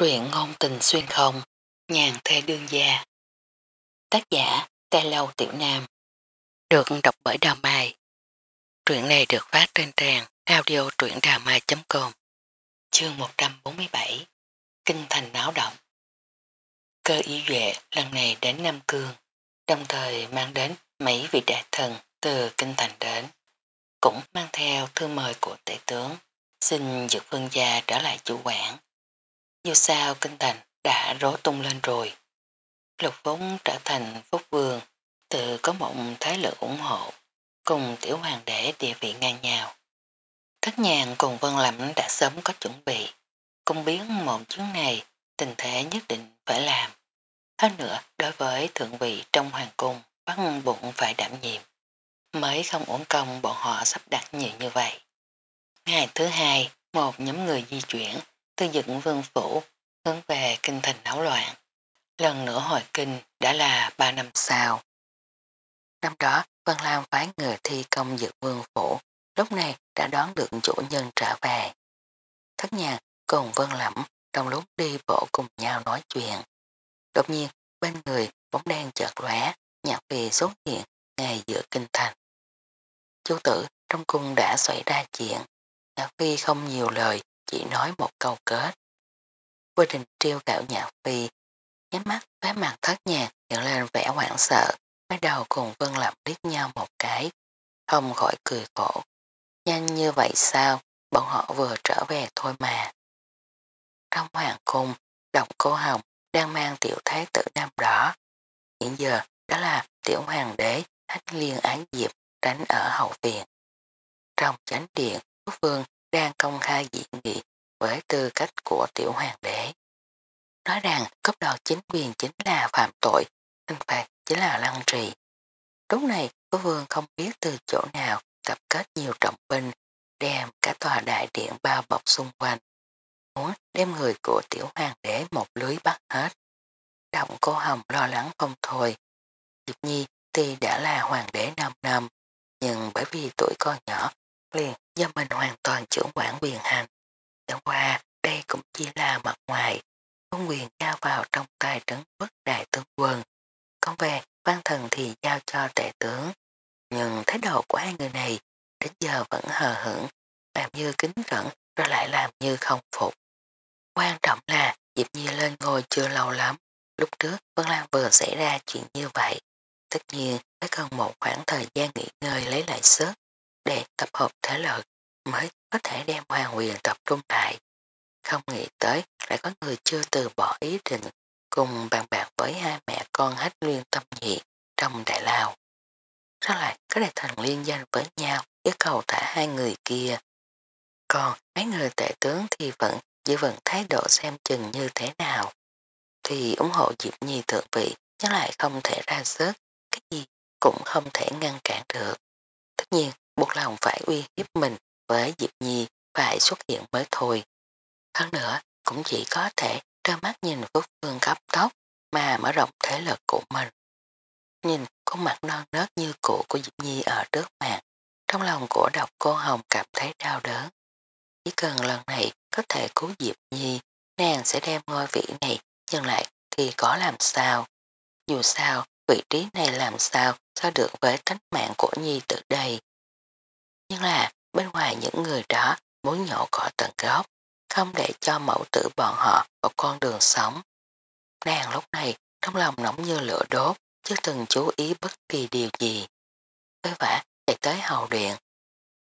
Truyện ngôn tình xuyên không, nhàn thê đương gia. Tác giả, Tê Lâu Tiểu Nam. Được đọc bởi Đào Mai. Truyện này được phát trên trang audio truyệnđàmai.com Chương 147 Kinh thành náo động Cơ ý vệ lần này đến Nam Cương, đồng thời mang đến mấy vị đại thần từ Kinh thành đến, cũng mang theo thư mời của tể tướng, xin dược vương gia trở lại chủ quản. Dù sao kinh thành đã rối tung lên rồi. Lục vốn trở thành phúc vương, tự có một thái lực ủng hộ, cùng tiểu hoàng đế địa vị ngang nhau. Thất nhàn cùng vân lẩm đã sớm có chuẩn bị, cùng biến một chuyến này tình thế nhất định phải làm. Hơn nữa, đối với thượng vị trong hoàng cung, bắt bụng phải đảm nhiệm. Mới không uổng công bọn họ sắp đặt nhiều như vậy. Ngày thứ hai, một nhóm người di chuyển từ dựng vương phủ hướng về kinh thành náo loạn. Lần nữa hồi kinh đã là 3 năm sau. Năm đó, Vân Lam phái người thi công dược vương phủ, lúc này đã đón được chủ nhân trở về. Thất nhạc cùng Vân Lẩm trong lúc đi bộ cùng nhau nói chuyện. Đột nhiên, bên người bóng đen chợt lóe, nhạc vì xuất hiện ngay giữa kinh thành. Chú tử trong cung đã xảy ra chuyện, nhạc phi không nhiều lời, chỉ nói một câu kết. Vô đình triêu gạo nhạc phi, nhắm mắt vẻ mặt thất nhạc nhận lên vẻ hoảng sợ, bắt đầu cùng Vân Lập liếc nhau một cái, không khỏi cười khổ. Nhanh như vậy sao, bọn họ vừa trở về thôi mà. Trong hoàng cung, đồng cô hồng đang mang tiểu thái tử nam đỏ. Hiện giờ đó là tiểu hoàng đế thách liên án diệp tránh ở hậu viện. Trong chánh điện, quốc vương đang công khai diễn nghị với tư cách của tiểu hoàng đế. Nói rằng cấp đầu chính quyền chính là phạm tội, hình phạt chính là lăng trì. Lúc này, quốc vương không biết từ chỗ nào tập kết nhiều trọng binh, đem cả tòa đại điện bao bọc xung quanh. Muốn đem người của tiểu hoàng đế một lưới bắt hết. Động cô Hồng lo lắng không thôi. Diệp Nhi tuy đã là hoàng đế 5 năm, nhưng bởi vì tuổi con nhỏ, liền do mình hoàn toàn trưởng quản quyền hành. Chẳng qua đây cũng chỉ là mặt ngoài, không quyền giao vào trong tay trấn bất đại tướng quân. Còn về văn thần thì giao cho đại tướng. Nhưng thái độ của hai người này đến giờ vẫn hờ hững, làm như kính cẩn rồi lại làm như không phục. Quan trọng là Diệp Nhi lên ngồi chưa lâu lắm. Lúc trước Vân Lan vừa xảy ra chuyện như vậy. Tất nhiên phải cần một khoảng thời gian nghỉ ngơi lấy lại sức để tập hợp thế lực mới có thể đem hoàng quyền tập trung lại. Không nghĩ tới lại có người chưa từ bỏ ý định cùng bàn bạc với hai mẹ con hết liên tâm nhị trong đại lao. Sao lại có đại thần liên danh với nhau yêu cầu thả hai người kia. Còn mấy người tệ tướng thì vẫn giữ vững thái độ xem chừng như thế nào. Thì ủng hộ Diệp Nhi thượng vị nhưng lại không thể ra sức, cái gì cũng không thể ngăn cản được. Tất nhiên buộc lòng phải uy hiếp mình với Diệp Nhi phải xuất hiện mới thôi. Hơn nữa, cũng chỉ có thể trơ mắt nhìn Phúc Phương cấp tóc mà mở rộng thế lực của mình. Nhìn khuôn mặt non nớt như cũ của Diệp Nhi ở trước mặt, trong lòng của độc cô Hồng cảm thấy đau đớn. Chỉ cần lần này có thể cứu Diệp Nhi, nàng sẽ đem ngôi vị này nhưng lại thì có làm sao. Dù sao, vị trí này làm sao so được với tánh mạng của Nhi từ đây. Nhưng là bên ngoài những người đó muốn nhổ cỏ tận gốc, không để cho mẫu tử bọn họ một con đường sống. Nàng lúc này trong lòng nóng như lửa đốt, chứ từng chú ý bất kỳ điều gì. Với vả chạy tới hầu điện.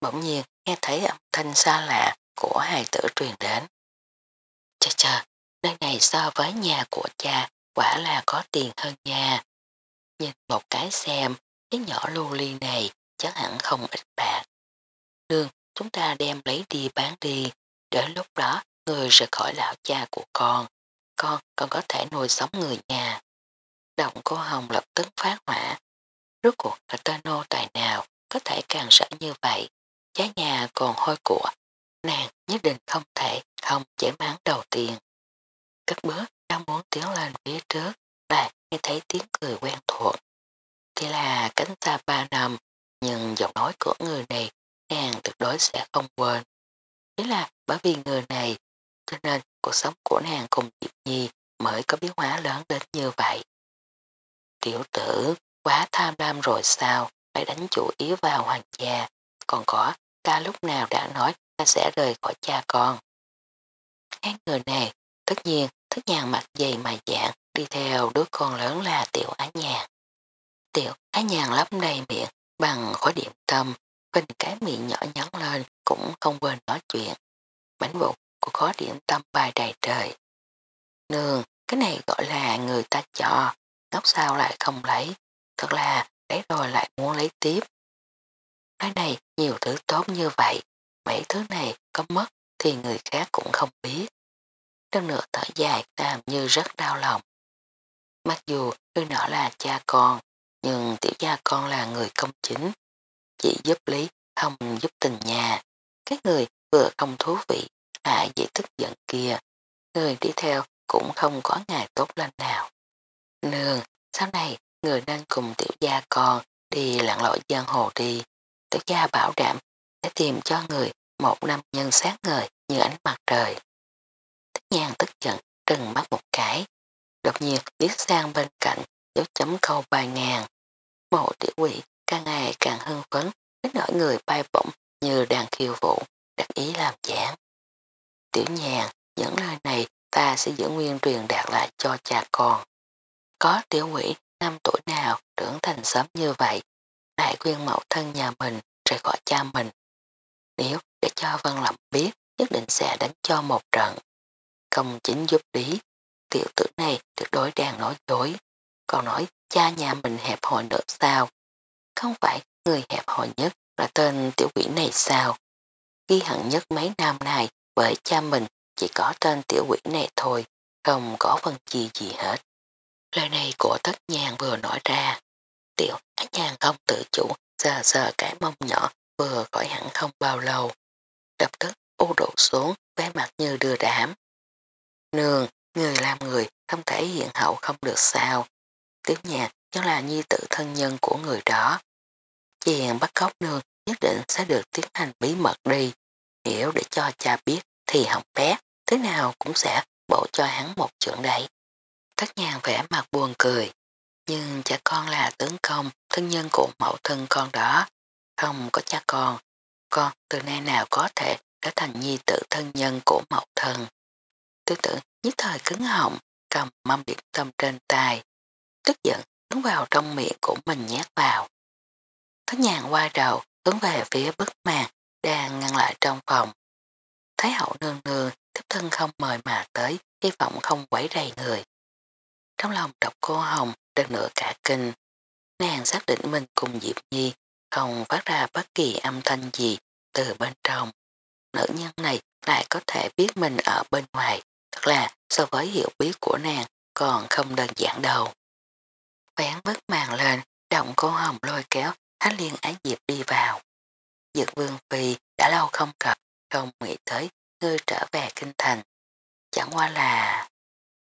Bỗng nhiên nghe thấy âm thanh xa lạ của hài tử truyền đến. Chà chà, nơi này so với nhà của cha quả là có tiền hơn nhà. Nhìn một cái xem, cái nhỏ lưu ly này chắc hẳn không ít bạc. Nương, chúng ta đem lấy đi bán đi, để lúc đó người rời khỏi lão cha của con, con còn có thể nuôi sống người nhà. Động cô Hồng lập tức phát hỏa. Rốt cuộc là tên nô tài nào có thể càng rỡ như vậy, giá nhà còn hôi của, nàng nhất định không thể không chảy bán đầu tiên. Cất bước đang muốn tiến lên phía trước, lại nghe thấy tiếng cười quen thuộc. Thì là cánh xa ba năm, nhưng giọng nói của người này nàng tuyệt đối sẽ không quên. Thế là bởi vì người này, cho nên cuộc sống của nàng cùng Diệp Nhi mới có biến hóa lớn đến như vậy. Tiểu tử, quá tham lam rồi sao, phải đánh chủ yếu vào hoàng gia, còn có, ta lúc nào đã nói ta sẽ rời khỏi cha con. Các người này, tất nhiên, thức nhàn mặt dày mà dạng đi theo đứa con lớn là tiểu á nhàn. Tiểu á nhàn lấp đầy miệng bằng khối điểm tâm, bình cái miệng nhỏ nhắn lên cũng không quên nói chuyện. Bánh bụng của khó điểm tâm bay đầy trời. Nương, cái này gọi là người ta cho, ngốc sao lại không lấy, thật là lấy rồi lại muốn lấy tiếp. Nói này nhiều thứ tốt như vậy, mấy thứ này có mất thì người khác cũng không biết. trong nửa thở dài làm như rất đau lòng. Mặc dù người nọ là cha con, nhưng tiểu gia con là người công chính. Chỉ giúp lý, không giúp tình nhà. Các người vừa không thú vị, lại dễ tức giận kia. Người đi theo cũng không có ngày tốt lên nào. Nương, sau này người nên cùng tiểu gia con đi lặn lội giang hồ đi. Tiểu gia bảo đảm sẽ tìm cho người một năm nhân sáng ngời như ánh mặt trời. Thích nhàng tức giận, trừng mắt một cái. Đột nhiên liếc sang bên cạnh, dấu chấm câu bài ngàn. Mộ tiểu quỷ càng ngày càng hưng phấn, đến nỗi người bay bổng như đang khiêu vũ, đặc ý làm giảng. Tiểu nhàn, những lời này ta sẽ giữ nguyên truyền đạt lại cho cha con. Có tiểu quỷ năm tuổi nào trưởng thành sớm như vậy, đại quyên mẫu thân nhà mình rời khỏi cha mình. Nếu để cho Văn Lập biết, nhất định sẽ đánh cho một trận. Công chính giúp lý, tiểu tử này tuyệt đối đang nói dối. Còn nói cha nhà mình hẹp hòi nữa sao? Không phải người hẹp hòi nhất là tên tiểu quỷ này sao? Ghi hận nhất mấy năm này với cha mình chỉ có tên tiểu quỷ này thôi, không có phân chi gì hết. Lời này của tất nhàn vừa nói ra. Tiểu ác nhàn không tự chủ, sờ sờ cái mông nhỏ vừa khỏi hẳn không bao lâu. Đập tức u đổ xuống, vẻ mặt như đưa đám. Nương, người làm người không thể hiện hậu không được sao. Tiếp nhạc cho là nhi tự thân nhân của người đó chuyện bắt cóc nương nhất định sẽ được tiến hành bí mật đi. Hiểu để cho cha biết thì hỏng bé, thế nào cũng sẽ bổ cho hắn một trưởng đấy. tất nhàng vẽ mặt buồn cười, nhưng cha con là tướng công, thân nhân của mẫu thân con đó. Không có cha con, con từ nay nào có thể trở thành nhi tự thân nhân của mẫu thân. Tư tử nhất thời cứng họng, cầm mâm điểm tâm trên tay. Tức giận đứng vào trong miệng của mình nhát vào. Thất nhàn qua đầu hướng về phía bức màn đang ngăn lại trong phòng. Thái hậu nương nương tiếp thân không mời mà tới, hy vọng không quấy rầy người. Trong lòng độc cô Hồng đợt nửa cả kinh, nàng xác định mình cùng Diệp Nhi không phát ra bất kỳ âm thanh gì từ bên trong. Nữ nhân này lại có thể biết mình ở bên ngoài, thật là so với hiểu biết của nàng còn không đơn giản đâu. Vén bức màn lên, động cô Hồng lôi kéo, thái liên ái Diệp đi vào. Dược vương phi đã lâu không gặp, không nghĩ tới ngươi trở về kinh thành. Chẳng qua là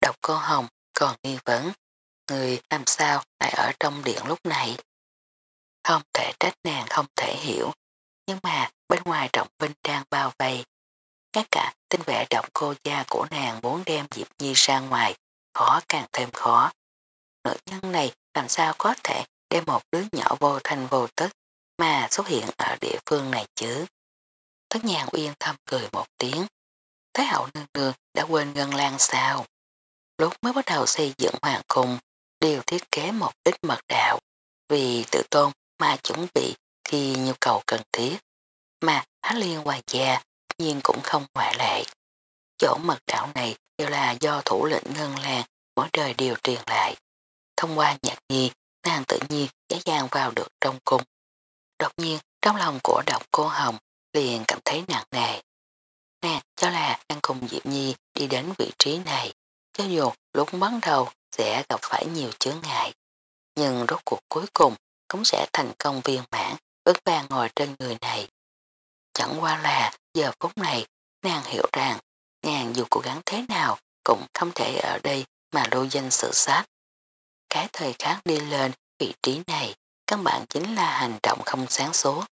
độc cô Hồng còn nghi vấn, người làm sao lại ở trong điện lúc này. Không thể trách nàng không thể hiểu, nhưng mà bên ngoài trọng vinh trang bao vây. Ngay cả tinh vệ động cô gia của nàng muốn đem Diệp Nhi ra ngoài, khó càng thêm khó. Nữ nhân này làm sao có thể để một đứa nhỏ vô thành vô tức mà xuất hiện ở địa phương này chứ. Tất nhàng uyên thâm cười một tiếng. Thái hậu nương nương đã quên ngân lan sao. Lúc mới bắt đầu xây dựng hoàng cung, đều thiết kế một ít mật đạo, vì tự tôn mà chuẩn bị khi nhu cầu cần thiết. Mà Há Liên Hoàng gia nhiên cũng không ngoại lệ. Chỗ mật đạo này đều là do thủ lĩnh ngân lan mỗi đời đều truyền lại. Thông qua nhạc nhi, nàng tự nhiên dễ dàng vào được trong cung. Đột nhiên, trong lòng của độc cô Hồng liền cảm thấy nặng nề. Nàng cho là đang cùng Diệp Nhi đi đến vị trí này, cho dù lúc bắt đầu sẽ gặp phải nhiều chướng ngại. Nhưng rốt cuộc cuối cùng cũng sẽ thành công viên mãn, ước ba ngồi trên người này. Chẳng qua là giờ phút này, nàng hiểu rằng, nàng dù cố gắng thế nào cũng không thể ở đây mà lưu danh sự sát. Cái thời khắc đi lên vị trí này, căn bản chính là hành động không sáng số.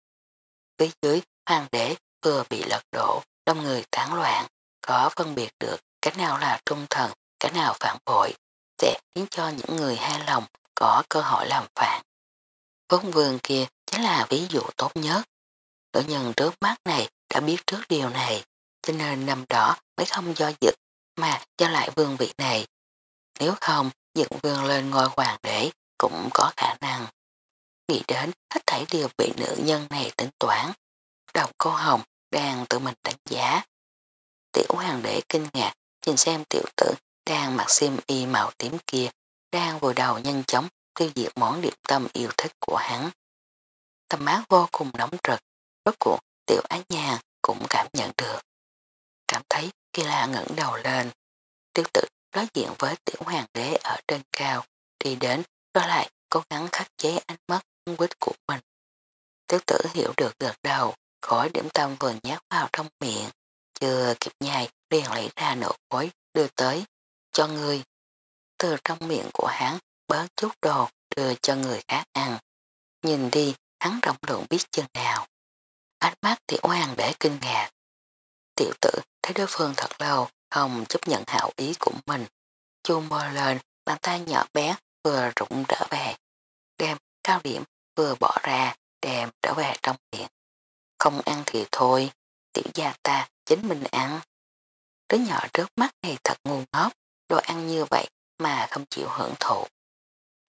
Phía dưới, hoàng đế vừa bị lật đổ, đông người tán loạn, có phân biệt được cái nào là trung thần, cái nào phản bội, sẽ khiến cho những người hai lòng có cơ hội làm phản. Vốn vương kia chính là ví dụ tốt nhất. Nữ nhân trước mắt này đã biết trước điều này, cho nên năm đó mới không do dự mà cho lại vương vị này. Nếu không, dựng vương lên ngôi hoàng đế cũng có khả năng. Nghĩ đến hết thảy điều bị nữ nhân này tính toán. Đọc cô Hồng đang tự mình đánh giá. Tiểu hoàng đế kinh ngạc nhìn xem tiểu tử đang mặc xiêm y màu tím kia đang vùi đầu nhanh chóng tiêu diệt món điểm tâm yêu thích của hắn. Tâm mát vô cùng nóng rực, rốt cuộc tiểu ái nhà cũng cảm nhận được. Cảm thấy kỳ la ngẩng đầu lên, tiểu tử đối diện với tiểu hoàng đế ở trên cao, đi đến, đó lại cố gắng khắc chế ánh mắt quýt của mình. Tiểu tử hiểu được gật đầu, khỏi điểm tâm vừa nhát vào trong miệng, chưa kịp nhai liền lấy ra nửa khối đưa tới, cho người. Từ trong miệng của hắn bớt chút đồ đưa cho người khác ăn. Nhìn đi, hắn rộng lượng biết chừng nào. Ánh mắt tiểu hoàng để kinh ngạc. Tiểu tử thấy đối phương thật lâu không chấp nhận hảo ý của mình. Chu mơ lên, bàn tay nhỏ bé vừa rụng trở về. Đem cao điểm vừa bỏ ra, đem trở về trong miệng. Không ăn thì thôi, tiểu gia ta chính mình ăn. Đứa nhỏ trước mắt này thật ngu ngốc, đồ ăn như vậy mà không chịu hưởng thụ.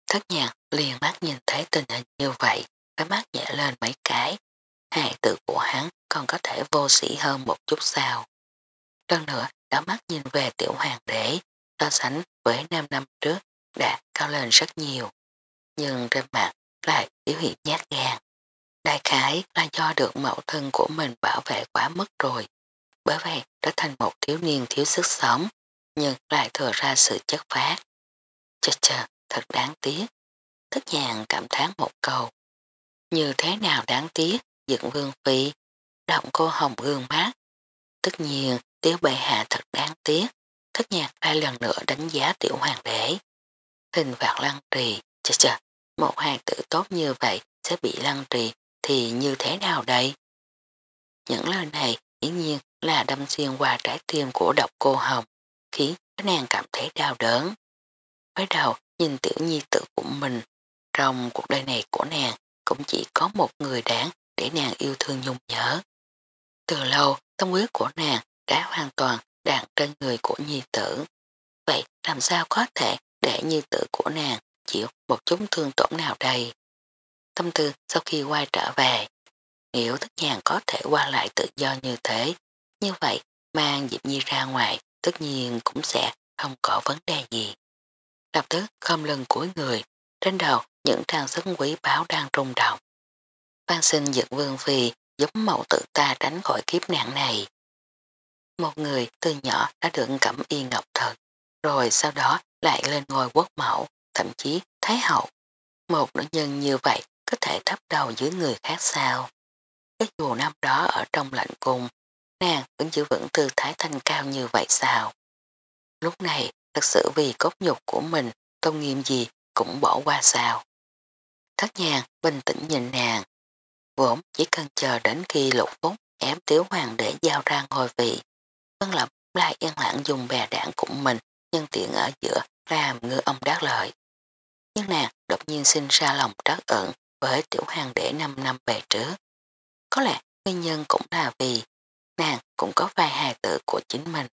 Thất nhạc liền mắt nhìn thấy tình hình như vậy, cái mắt nhẹ lên mấy cái. Hài tự của hắn còn có thể vô sĩ hơn một chút sao. Đơn nữa đã mắt nhìn về tiểu hoàng đế, so sánh với 5 năm trước đã cao lên rất nhiều. Nhưng trên mặt lại biểu hiện nhát gan. Đại khái là do được mẫu thân của mình bảo vệ quá mức rồi. Bởi vậy trở thành một thiếu niên thiếu sức sống, nhưng lại thừa ra sự chất phát. Chà chà, thật đáng tiếc. Thức nhàng cảm thán một câu. Như thế nào đáng tiếc, dựng vương phi, động cô hồng gương mát. Tất nhiên, tiểu bệ hạ thật đáng tiếc. Thất nhạc hai lần nữa đánh giá tiểu hoàng đế. Hình vạn lăng trì, chà chà, một hoàng tử tốt như vậy sẽ bị lăng trì thì như thế nào đây? Những lời này dĩ nhiên là đâm xuyên qua trái tim của độc cô Hồng, khiến nàng cảm thấy đau đớn. Mới đầu nhìn tiểu nhi tử của mình, trong cuộc đời này của nàng cũng chỉ có một người đáng để nàng yêu thương nhung nhớ. Từ lâu, tâm quyết của nàng đã hoàn toàn đạn trên người của nhi tử. Vậy làm sao có thể để nhi tử của nàng chịu một chút thương tổn nào đây? Tâm tư sau khi quay trở về, nếu tất nhàn có thể qua lại tự do như thế, như vậy mang Diệp Nhi ra ngoài tất nhiên cũng sẽ không có vấn đề gì. Lập tức không lưng cuối người, trên đầu những trang sức quý báo đang rung động. Phan sinh giật vương phi giúp mẫu tự ta tránh khỏi kiếp nạn này. Một người từ nhỏ đã được cẩm y ngọc thật, rồi sau đó lại lên ngôi quốc mẫu, thậm chí thái hậu. Một nữ nhân như vậy có thể thấp đầu dưới người khác sao. Cái dù năm đó ở trong lạnh cung, nàng vẫn giữ vững tư thái thanh cao như vậy sao. Lúc này thật sự vì cốt nhục của mình tôn nghiêm gì cũng bỏ qua sao. Thất nhàng bình tĩnh nhìn nàng, vốn chỉ cần chờ đến khi lục phúc ém tiếu hoàng để giao ra ngôi vị. Vâng Tân lập lại yên lặng dùng bè đạn của mình nhân tiện ở giữa làm ngư ông đát lợi. Nhưng nàng đột nhiên sinh ra lòng trắc ẩn với tiểu hoàng đệ 5 năm về trước. Có lẽ nguyên nhân cũng là vì nàng cũng có vài hài tử của chính mình.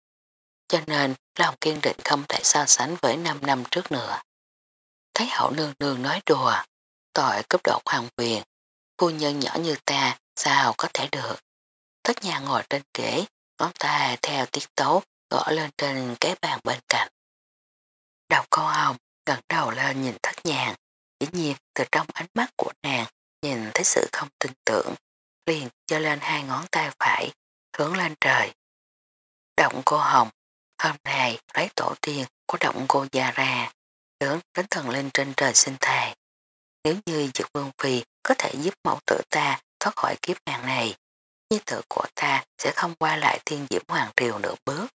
Cho nên lòng kiên định không thể so sánh với 5 năm trước nữa. Thấy hậu nương nương nói đùa, tội cấp độ hoàng quyền, phu nhân nhỏ như ta sao có thể được. Tất nhà ngồi trên ghế, ngón tay theo tiết tấu gõ lên trên cái bàn bên cạnh. Đầu cô hồng gần đầu lên nhìn thất nhàng, dĩ nhiên từ trong ánh mắt của nàng nhìn thấy sự không tin tưởng, liền cho lên hai ngón tay phải, hướng lên trời. Động cô hồng, hôm nay lấy tổ tiên của động cô già ra, hướng đến thần linh trên trời sinh thề. Nếu như dược vương phi có thể giúp mẫu tử ta thoát khỏi kiếp nạn này, nhi tử của ta sẽ không qua lại thiên diễm hoàng triều nửa bước.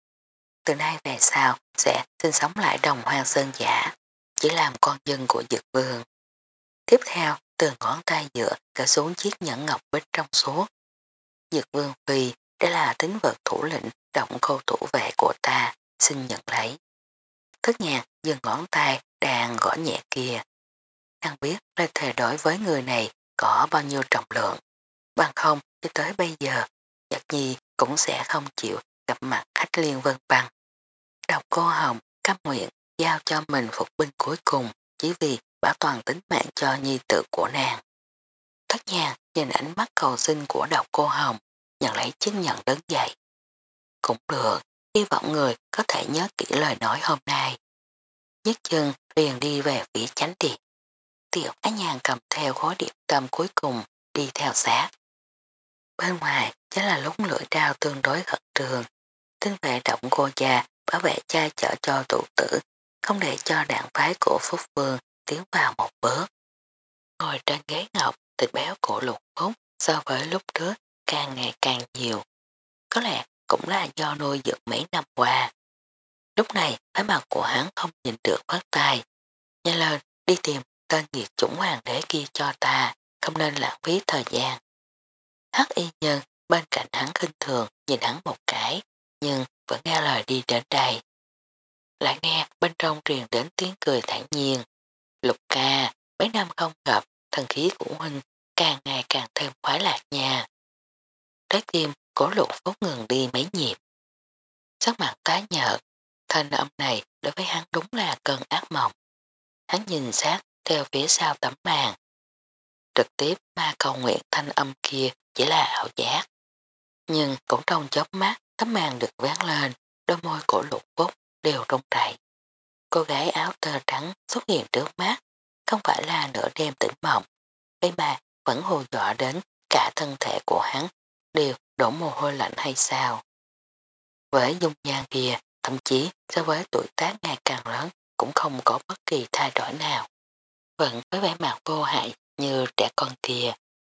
Từ nay về sau sẽ sinh sống lại đồng hoang sơn giả, chỉ làm con dân của dược vương. Tiếp theo, từ ngón tay dựa cả xuống chiếc nhẫn ngọc bích trong suốt. Dược vương phi, đây là tính vật thủ lĩnh động khâu thủ vệ của ta, xin nhận lấy. Thất nhạc dừng ngón tay đang gõ nhẹ kia. đang biết lời thề đối với người này có bao nhiêu trọng lượng. Bằng không cho tới bây giờ, Nhật Nhi cũng sẽ không chịu gặp mặt khách liên vân băng. Đọc cô Hồng cấp nguyện giao cho mình phục binh cuối cùng chỉ vì bảo toàn tính mạng cho nhi tự của nàng. Thất nhàng nhìn ánh mắt cầu xin của đọc cô Hồng nhận lấy chứng nhận đứng dậy. Cũng được, hy vọng người có thể nhớ kỹ lời nói hôm nay. Nhất chân liền đi về phía chánh điện. Tiểu á nhàn cầm theo khối điệp tâm cuối cùng đi theo sát. Bên ngoài chính là lúc lưỡi đao tương đối khẩn trường. Tinh vệ động cô già bảo vệ cha chở cho tụ tử, không để cho đạn phái của Phúc Vương tiến vào một bước. Ngồi trên ghế ngọc, thịt béo của lục phúc so với lúc trước càng ngày càng nhiều. Có lẽ cũng là do nuôi dưỡng mấy năm qua. Lúc này, thái mặt của hắn không nhìn được phát tài. Nhanh lên, đi tìm tên nghiệt chủng hoàng đế kia cho ta, không nên lãng phí thời gian. Hắc y nhân bên cạnh hắn khinh thường nhìn hắn một cái, nhưng vẫn nghe lời đi đến đây. Lại nghe bên trong truyền đến tiếng cười thản nhiên. Lục ca, mấy năm không gặp, thần khí của huynh càng ngày càng thêm khoái lạc nha. Trái tim Cổ lục phút ngừng đi mấy nhịp. Sắc mặt tái nhợt, thanh âm này đối với hắn đúng là cơn ác mộng. Hắn nhìn sát theo phía sau tấm màn. Trực tiếp ma cầu nguyện thanh âm kia chỉ là ảo giác. Nhưng cũng trong chớp mắt tấm màn được ván lên, đôi môi của lục phúc đều rung rẩy. Cô gái áo tơ trắng xuất hiện trước mắt, không phải là nửa đêm tỉnh mộng. cái mà vẫn hồ dọa đến cả thân thể của hắn đều đổ mồ hôi lạnh hay sao. Với dung nhan kia, thậm chí so với tuổi tác ngày càng lớn cũng không có bất kỳ thay đổi nào. Vẫn với vẻ mặt vô hại như trẻ con kia,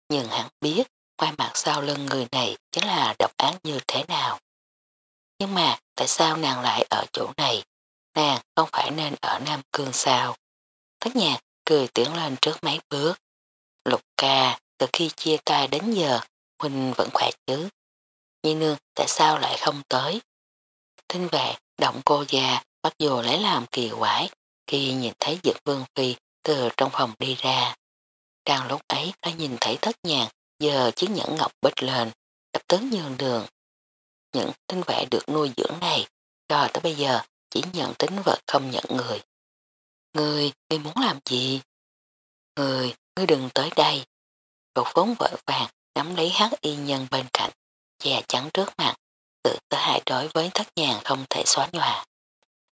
nhưng hắn biết ngoài mặt sau lưng người này chính là độc án như thế nào. Nhưng mà tại sao nàng lại ở chỗ này? Nàng không phải nên ở Nam Cương sao? Thất nhạc cười tiến lên trước mấy bước. Lục ca, từ khi chia tay đến giờ, Huynh vẫn khỏe chứ. Nhi nương tại sao lại không tới? Thinh vệ, động cô già, bắt dù lấy làm kỳ quái khi nhìn thấy dực vương phi từ trong phòng đi ra. Đang lúc ấy đã nhìn thấy thất nhàng giờ chiếc nhẫn ngọc bích lên, đập tướng nhường đường. Những tính vệ được nuôi dưỡng này, cho tới bây giờ chỉ nhận tính vật không nhận người. Người, người muốn làm gì? Người, ngươi đừng tới đây. Cậu vốn vội vàng nắm lấy hát y nhân bên cạnh, che chắn trước mặt, tự tới hại đối với thất nhàng không thể xóa nhòa.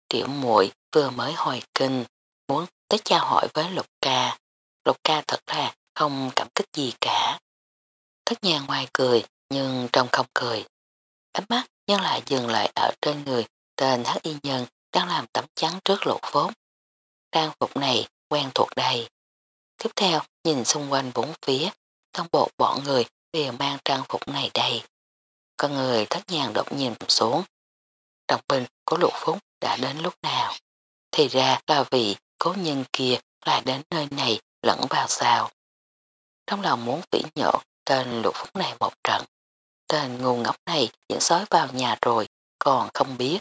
Tiểu muội vừa mới hồi kinh, muốn tới trao hỏi với lục ca. Lục ca thật là không cảm kích gì cả. Thất nhà ngoài cười, nhưng trong không cười. Ánh mắt nhưng lại dừng lại ở trên người tên hắc y nhân đang làm tấm chắn trước lục vốn. Trang phục này quen thuộc đây. Tiếp theo nhìn xung quanh bốn phía, toàn bộ bọn người đều mang trang phục này đây. Con người thất nhàng đột nhìn xuống. Đồng binh của lục phúc đã đến lúc nào? Thì ra là vì cố nhân kia lại đến nơi này lẫn vào sao. Trong lòng muốn vĩ nhổ tên lục phúc này một trận. Tên ngu ngốc này dẫn sói vào nhà rồi, còn không biết.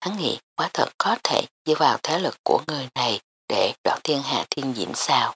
Hắn nghĩ quá thật có thể dựa vào thế lực của người này để đoạt thiên hạ thiên diễm sao.